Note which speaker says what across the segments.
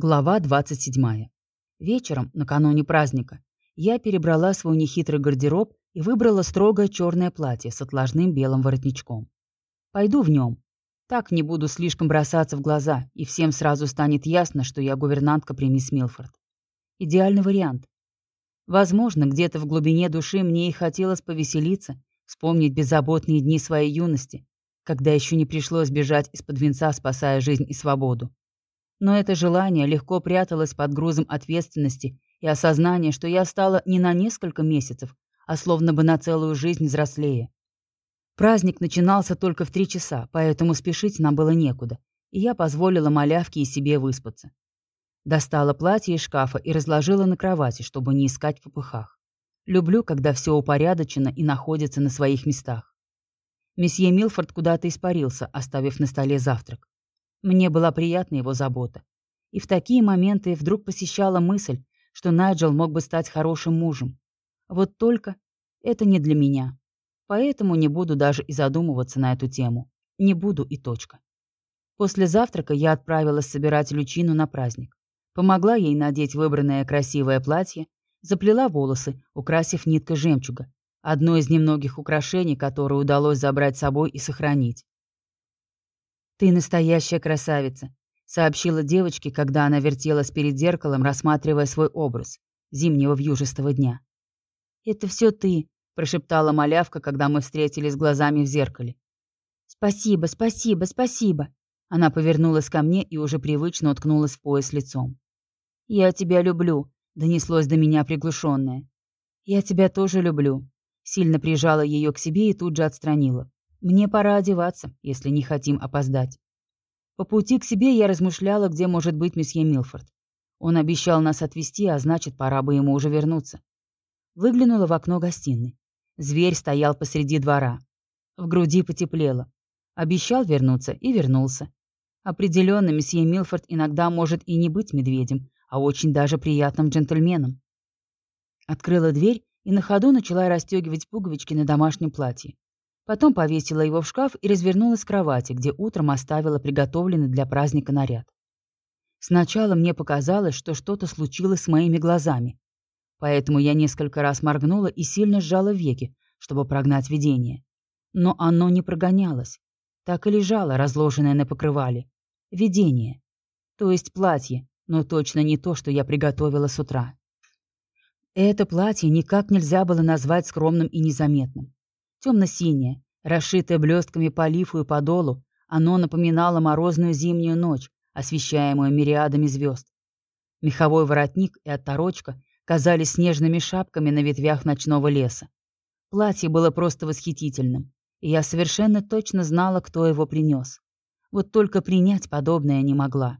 Speaker 1: Глава 27. Вечером, накануне праздника, я перебрала свой нехитрый гардероб и выбрала строгое черное платье с отложным белым воротничком. Пойду в нем. Так не буду слишком бросаться в глаза, и всем сразу станет ясно, что я гувернантка при мисс Милфорд. Идеальный вариант. Возможно, где-то в глубине души мне и хотелось повеселиться, вспомнить беззаботные дни своей юности, когда еще не пришлось бежать из-под венца, спасая жизнь и свободу. Но это желание легко пряталось под грузом ответственности и осознания, что я стала не на несколько месяцев, а словно бы на целую жизнь взрослее. Праздник начинался только в три часа, поэтому спешить нам было некуда, и я позволила малявке и себе выспаться. Достала платье из шкафа и разложила на кровати, чтобы не искать в попыхах. Люблю, когда все упорядочено и находится на своих местах. Месье Милфорд куда-то испарился, оставив на столе завтрак. Мне была приятна его забота. И в такие моменты вдруг посещала мысль, что Найджел мог бы стать хорошим мужем. Вот только это не для меня. Поэтому не буду даже и задумываться на эту тему. Не буду и точка. После завтрака я отправилась собирать Лючину на праздник. Помогла ей надеть выбранное красивое платье, заплела волосы, украсив ниткой жемчуга. Одно из немногих украшений, которое удалось забрать с собой и сохранить. «Ты настоящая красавица», — сообщила девочке, когда она вертелась перед зеркалом, рассматривая свой образ зимнего вьюжистого дня. «Это все ты», — прошептала малявка, когда мы встретились глазами в зеркале. «Спасибо, спасибо, спасибо». Она повернулась ко мне и уже привычно уткнулась в пояс лицом. «Я тебя люблю», — донеслось до меня приглушенное. «Я тебя тоже люблю». Сильно прижала ее к себе и тут же отстранила. Мне пора одеваться, если не хотим опоздать. По пути к себе я размышляла, где может быть месье Милфорд. Он обещал нас отвезти, а значит, пора бы ему уже вернуться. Выглянула в окно гостиной. Зверь стоял посреди двора. В груди потеплело. Обещал вернуться и вернулся. Определенно, месье Милфорд иногда может и не быть медведем, а очень даже приятным джентльменом. Открыла дверь и на ходу начала расстегивать пуговички на домашнем платье. Потом повесила его в шкаф и развернулась с кровати, где утром оставила приготовленный для праздника наряд. Сначала мне показалось, что что-то случилось с моими глазами. Поэтому я несколько раз моргнула и сильно сжала веки, чтобы прогнать видение. Но оно не прогонялось. Так и лежало, разложенное на покрывале. Видение. То есть платье, но точно не то, что я приготовила с утра. Это платье никак нельзя было назвать скромным и незаметным. Темно-синее, расшитое блестками по лифу и по долу, оно напоминало морозную зимнюю ночь, освещаемую мириадами звезд. Меховой воротник и отторочка казались снежными шапками на ветвях ночного леса. Платье было просто восхитительным, и я совершенно точно знала, кто его принес. Вот только принять подобное не могла.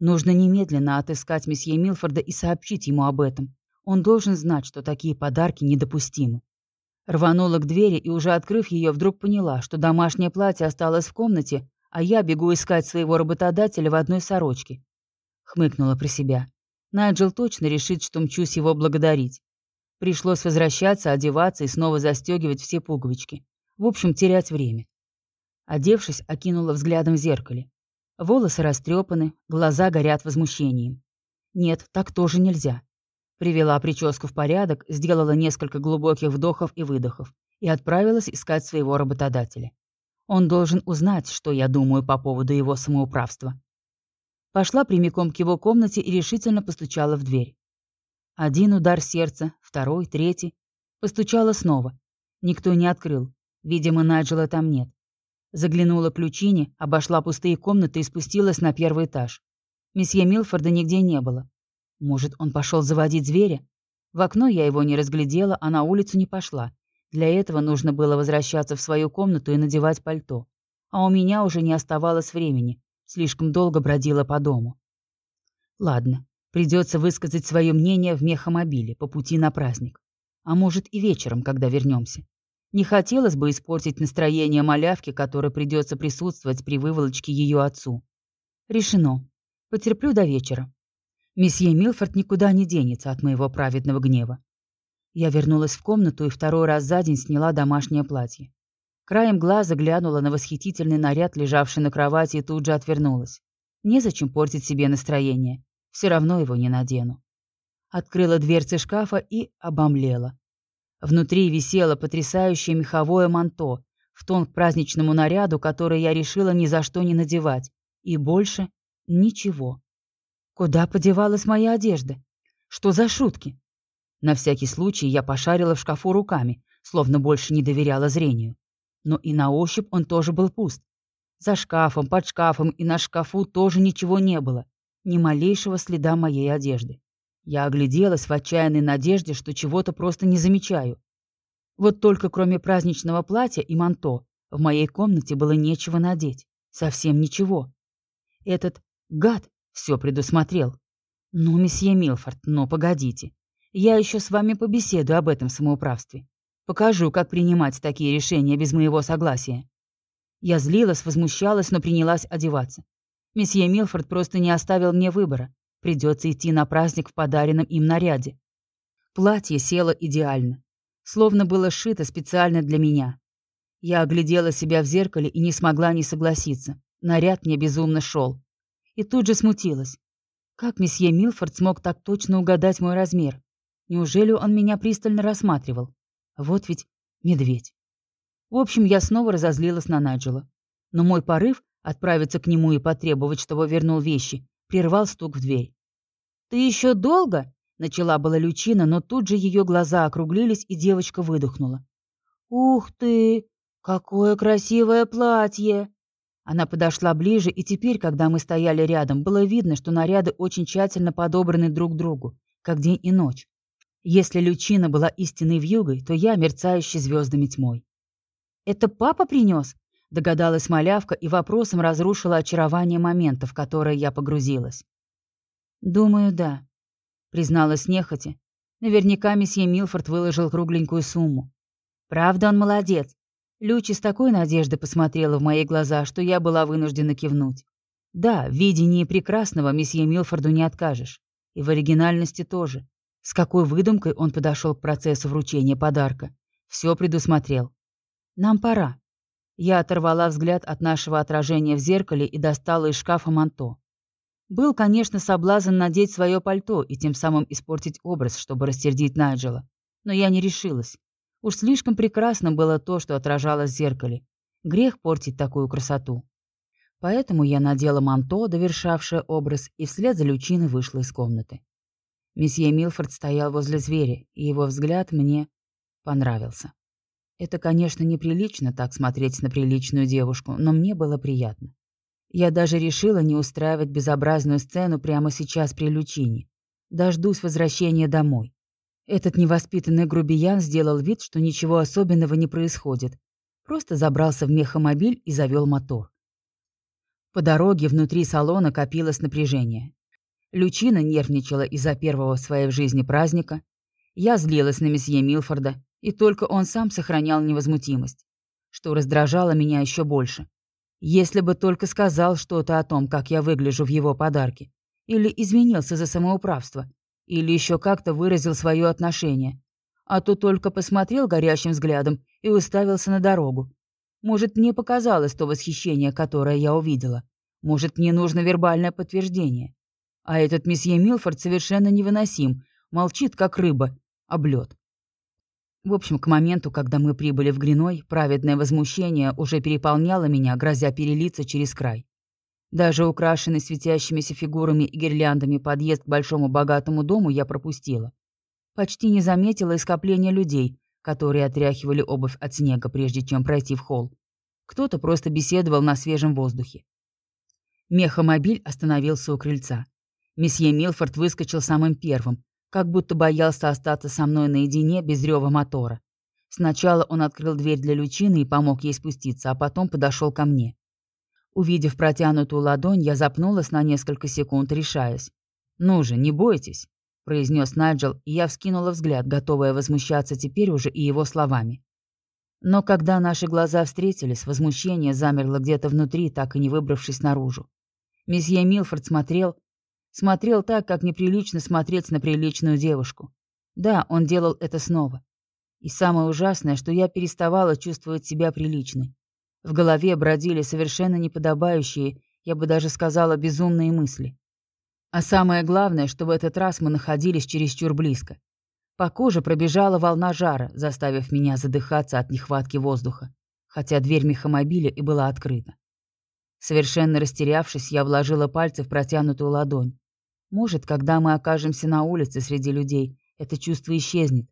Speaker 1: Нужно немедленно отыскать месье Милфорда и сообщить ему об этом. Он должен знать, что такие подарки недопустимы. Рванула к двери и, уже открыв ее, вдруг поняла, что домашнее платье осталось в комнате, а я бегу искать своего работодателя в одной сорочке. Хмыкнула про себя. Найджел точно решит, что мчусь его благодарить. Пришлось возвращаться, одеваться и снова застегивать все пуговички. В общем, терять время. Одевшись, окинула взглядом в зеркале. Волосы растрепаны, глаза горят возмущением. Нет, так тоже нельзя. Привела прическу в порядок, сделала несколько глубоких вдохов и выдохов и отправилась искать своего работодателя. Он должен узнать, что я думаю по поводу его самоуправства. Пошла прямиком к его комнате и решительно постучала в дверь. Один удар сердца, второй, третий. Постучала снова. Никто не открыл. Видимо, Найджела там нет. Заглянула к ключине, обошла пустые комнаты и спустилась на первый этаж. Месье Милфорда нигде не было. Может, он пошел заводить зверя? В окно я его не разглядела, а на улицу не пошла. Для этого нужно было возвращаться в свою комнату и надевать пальто. А у меня уже не оставалось времени. Слишком долго бродила по дому. Ладно, придется высказать свое мнение в мехомобиле по пути на праздник. А может и вечером, когда вернемся. Не хотелось бы испортить настроение малявки, которой придется присутствовать при выволочке ее отцу. Решено. Потерплю до вечера. Месье Милфорд никуда не денется от моего праведного гнева. Я вернулась в комнату и второй раз за день сняла домашнее платье. Краем глаза глянула на восхитительный наряд, лежавший на кровати, и тут же отвернулась. Незачем портить себе настроение. Все равно его не надену. Открыла дверцы шкафа и обомлела. Внутри висело потрясающее меховое манто, в тон к праздничному наряду, который я решила ни за что не надевать. И больше ничего. Куда подевалась моя одежда? Что за шутки? На всякий случай я пошарила в шкафу руками, словно больше не доверяла зрению. Но и на ощупь он тоже был пуст. За шкафом, под шкафом и на шкафу тоже ничего не было. Ни малейшего следа моей одежды. Я огляделась в отчаянной надежде, что чего-то просто не замечаю. Вот только кроме праздничного платья и манто в моей комнате было нечего надеть. Совсем ничего. Этот гад все предусмотрел. Ну, месье Милфорд, но погодите. Я еще с вами побеседую об этом самоуправстве. Покажу, как принимать такие решения без моего согласия. Я злилась, возмущалась, но принялась одеваться. Месье Милфорд просто не оставил мне выбора. Придется идти на праздник в подаренном им наряде. Платье село идеально. Словно было сшито специально для меня. Я оглядела себя в зеркале и не смогла не согласиться. Наряд мне безумно шел. И тут же смутилась. Как месье Милфорд смог так точно угадать мой размер? Неужели он меня пристально рассматривал? Вот ведь медведь. В общем, я снова разозлилась на Наджела. Но мой порыв отправиться к нему и потребовать, чтобы вернул вещи, прервал стук в дверь. «Ты еще долго?» — начала была Лючина, но тут же ее глаза округлились, и девочка выдохнула. «Ух ты! Какое красивое платье!» Она подошла ближе, и теперь, когда мы стояли рядом, было видно, что наряды очень тщательно подобраны друг другу, как день и ночь. Если Лючина была истинной вьюгой, то я мерцающей звездами тьмой. «Это папа принес?» — догадалась малявка и вопросом разрушила очарование момента, в которое я погрузилась. «Думаю, да», — призналась нехотя. Наверняка месье Милфорд выложил кругленькую сумму. «Правда, он молодец. Лючи с такой надеждой посмотрела в мои глаза, что я была вынуждена кивнуть. Да, в видении прекрасного месье Милфорду не откажешь. И в оригинальности тоже. С какой выдумкой он подошел к процессу вручения подарка. Все предусмотрел. Нам пора. Я оторвала взгляд от нашего отражения в зеркале и достала из шкафа манто. Был, конечно, соблазн надеть свое пальто и тем самым испортить образ, чтобы растердить Найджела. Но я не решилась. Уж слишком прекрасно было то, что отражалось в зеркале. Грех портить такую красоту. Поэтому я надела манто, довершавшее образ, и вслед за Лючиной вышла из комнаты. Месье Милфорд стоял возле зверя, и его взгляд мне понравился. Это, конечно, неприлично так смотреть на приличную девушку, но мне было приятно. Я даже решила не устраивать безобразную сцену прямо сейчас при Лючине. Дождусь возвращения домой. Этот невоспитанный грубиян сделал вид, что ничего особенного не происходит. Просто забрался в мехомобиль и завел мотор. По дороге внутри салона копилось напряжение. Лючина нервничала из-за первого в своей жизни праздника. Я злилась на месье Милфорда, и только он сам сохранял невозмутимость, что раздражало меня еще больше. Если бы только сказал что-то о том, как я выгляжу в его подарке, или извинился за самоуправство, или еще как-то выразил свое отношение. А то только посмотрел горящим взглядом и уставился на дорогу. Может, мне показалось то восхищение, которое я увидела. Может, мне нужно вербальное подтверждение. А этот месье Милфорд совершенно невыносим, молчит, как рыба, облет. В общем, к моменту, когда мы прибыли в Гриной, праведное возмущение уже переполняло меня, грозя перелиться через край. Даже украшенный светящимися фигурами и гирляндами подъезд к большому богатому дому я пропустила. Почти не заметила и скопления людей, которые отряхивали обувь от снега, прежде чем пройти в холл. Кто-то просто беседовал на свежем воздухе. Мехомобиль остановился у крыльца. Месье Милфорд выскочил самым первым, как будто боялся остаться со мной наедине без рева мотора. Сначала он открыл дверь для Лючины и помог ей спуститься, а потом подошел ко мне. Увидев протянутую ладонь, я запнулась на несколько секунд, решаясь. «Ну же, не бойтесь», — произнес Найджел, и я вскинула взгляд, готовая возмущаться теперь уже и его словами. Но когда наши глаза встретились, возмущение замерло где-то внутри, так и не выбравшись наружу. Месье Милфорд смотрел... Смотрел так, как неприлично смотреть на приличную девушку. Да, он делал это снова. И самое ужасное, что я переставала чувствовать себя приличной. В голове бродили совершенно неподобающие я бы даже сказала безумные мысли. А самое главное, что в этот раз мы находились чересчур близко. По коже пробежала волна жара, заставив меня задыхаться от нехватки воздуха, хотя дверь мехомобиля и была открыта. Совершенно растерявшись, я вложила пальцы в протянутую ладонь. Может, когда мы окажемся на улице среди людей, это чувство исчезнет.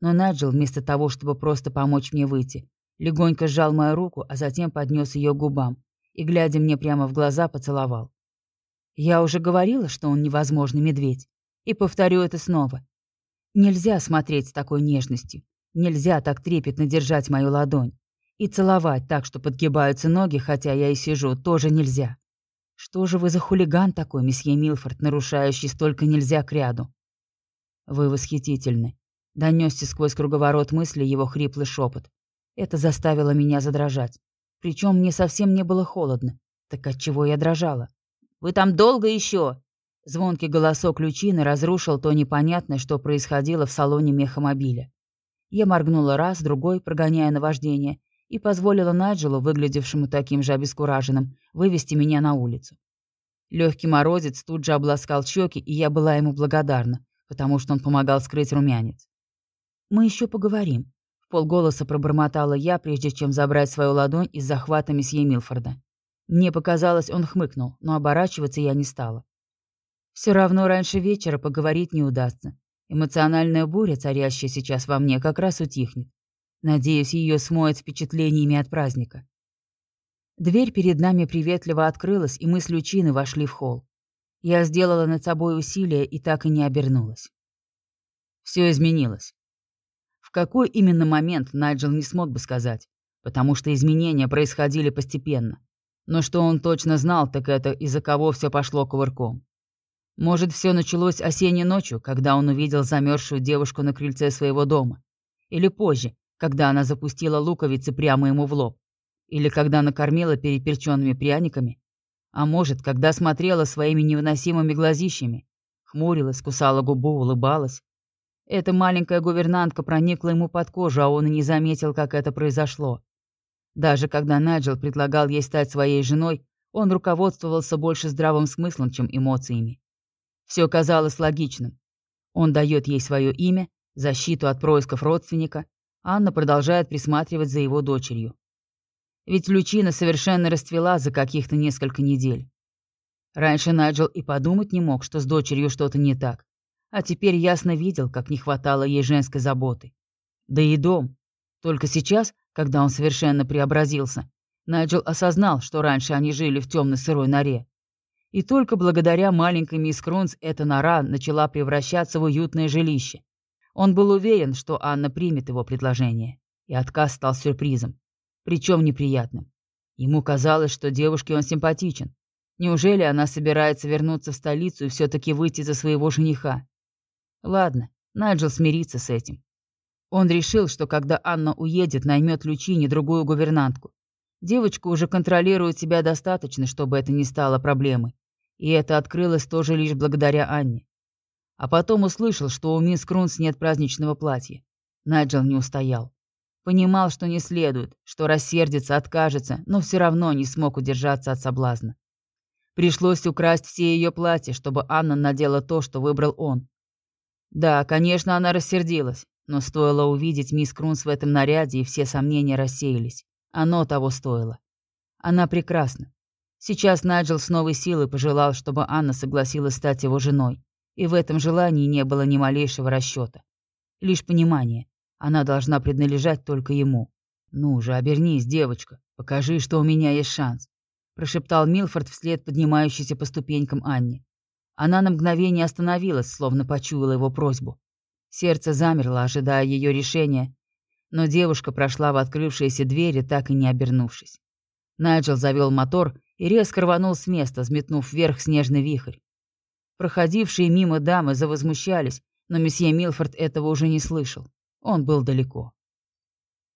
Speaker 1: Но Наджел, вместо того, чтобы просто помочь мне выйти, легонько сжал мою руку, а затем поднес ее к губам и, глядя мне прямо в глаза, поцеловал. Я уже говорила, что он невозможный медведь. И повторю это снова. Нельзя смотреть с такой нежностью. Нельзя так трепетно держать мою ладонь. И целовать так, что подгибаются ноги, хотя я и сижу, тоже нельзя. Что же вы за хулиган такой, месье Милфорд, нарушающий столько нельзя к ряду? Вы восхитительны. Донесся сквозь круговорот мысли его хриплый шепот. Это заставило меня задрожать. Причем мне совсем не было холодно. Так от чего я дрожала? Вы там долго еще?» Звонкий голосок Лючины разрушил то непонятное, что происходило в салоне мехомобиля. Я моргнула раз, другой, прогоняя наваждение, и позволила Найджелу, выглядевшему таким же обескураженным, вывести меня на улицу. Легкий морозец тут же обласкал щеки, и я была ему благодарна, потому что он помогал скрыть румянец. «Мы еще поговорим», — полголоса пробормотала я, прежде чем забрать свою ладонь из захвата месье Милфорда. Мне показалось, он хмыкнул, но оборачиваться я не стала. Все равно раньше вечера поговорить не удастся. Эмоциональная буря, царящая сейчас во мне, как раз утихнет. Надеюсь, ее смоет впечатлениями от праздника. Дверь перед нами приветливо открылась, и мы с Лючиной вошли в холл. Я сделала над собой усилие и так и не обернулась. Все изменилось. Какой именно момент Найджел не смог бы сказать, потому что изменения происходили постепенно. Но что он точно знал, так это из-за кого все пошло кувырком. Может, все началось осенней ночью, когда он увидел замерзшую девушку на крыльце своего дома. Или позже, когда она запустила луковицы прямо ему в лоб. Или когда накормила переперченными пряниками. А может, когда смотрела своими невыносимыми глазищами. Хмурилась, кусала губу, улыбалась. Эта маленькая гувернантка проникла ему под кожу, а он и не заметил, как это произошло. Даже когда Наджел предлагал ей стать своей женой, он руководствовался больше здравым смыслом, чем эмоциями. Все казалось логичным. Он дает ей свое имя, защиту от происков родственника, Анна продолжает присматривать за его дочерью. Ведь Лючина совершенно расцвела за каких-то несколько недель. Раньше Наджел и подумать не мог, что с дочерью что-то не так. А теперь ясно видел, как не хватало ей женской заботы. Да и дом. Только сейчас когда он совершенно преобразился, Найджел осознал, что раньше они жили в темной сырой норе. И только благодаря маленькой мисс Крунс эта нора начала превращаться в уютное жилище. Он был уверен, что Анна примет его предложение. И отказ стал сюрпризом. Причем неприятным. Ему казалось, что девушке он симпатичен. Неужели она собирается вернуться в столицу и все-таки выйти за своего жениха? Ладно, Найджел смирится с этим. Он решил, что когда Анна уедет, наймет Лючине другую гувернантку. Девочка уже контролирует себя достаточно, чтобы это не стало проблемой. И это открылось тоже лишь благодаря Анне. А потом услышал, что у мисс Крунс нет праздничного платья. Найджел не устоял. Понимал, что не следует, что рассердится, откажется, но все равно не смог удержаться от соблазна. Пришлось украсть все ее платья, чтобы Анна надела то, что выбрал он. Да, конечно, она рассердилась. Но стоило увидеть мисс Крунс в этом наряде, и все сомнения рассеялись. Оно того стоило. Она прекрасна. Сейчас Найджел с новой силой пожелал, чтобы Анна согласилась стать его женой. И в этом желании не было ни малейшего расчета. Лишь понимание. Она должна принадлежать только ему. «Ну же, обернись, девочка. Покажи, что у меня есть шанс», – прошептал Милфорд вслед поднимающейся по ступенькам Анне. Она на мгновение остановилась, словно почуяла его просьбу. Сердце замерло, ожидая ее решения, но девушка прошла в открывшиеся двери, так и не обернувшись. Найджел завел мотор и резко рванул с места, взметнув вверх снежный вихрь. Проходившие мимо дамы завозмущались, но месье Милфорд этого уже не слышал. Он был далеко.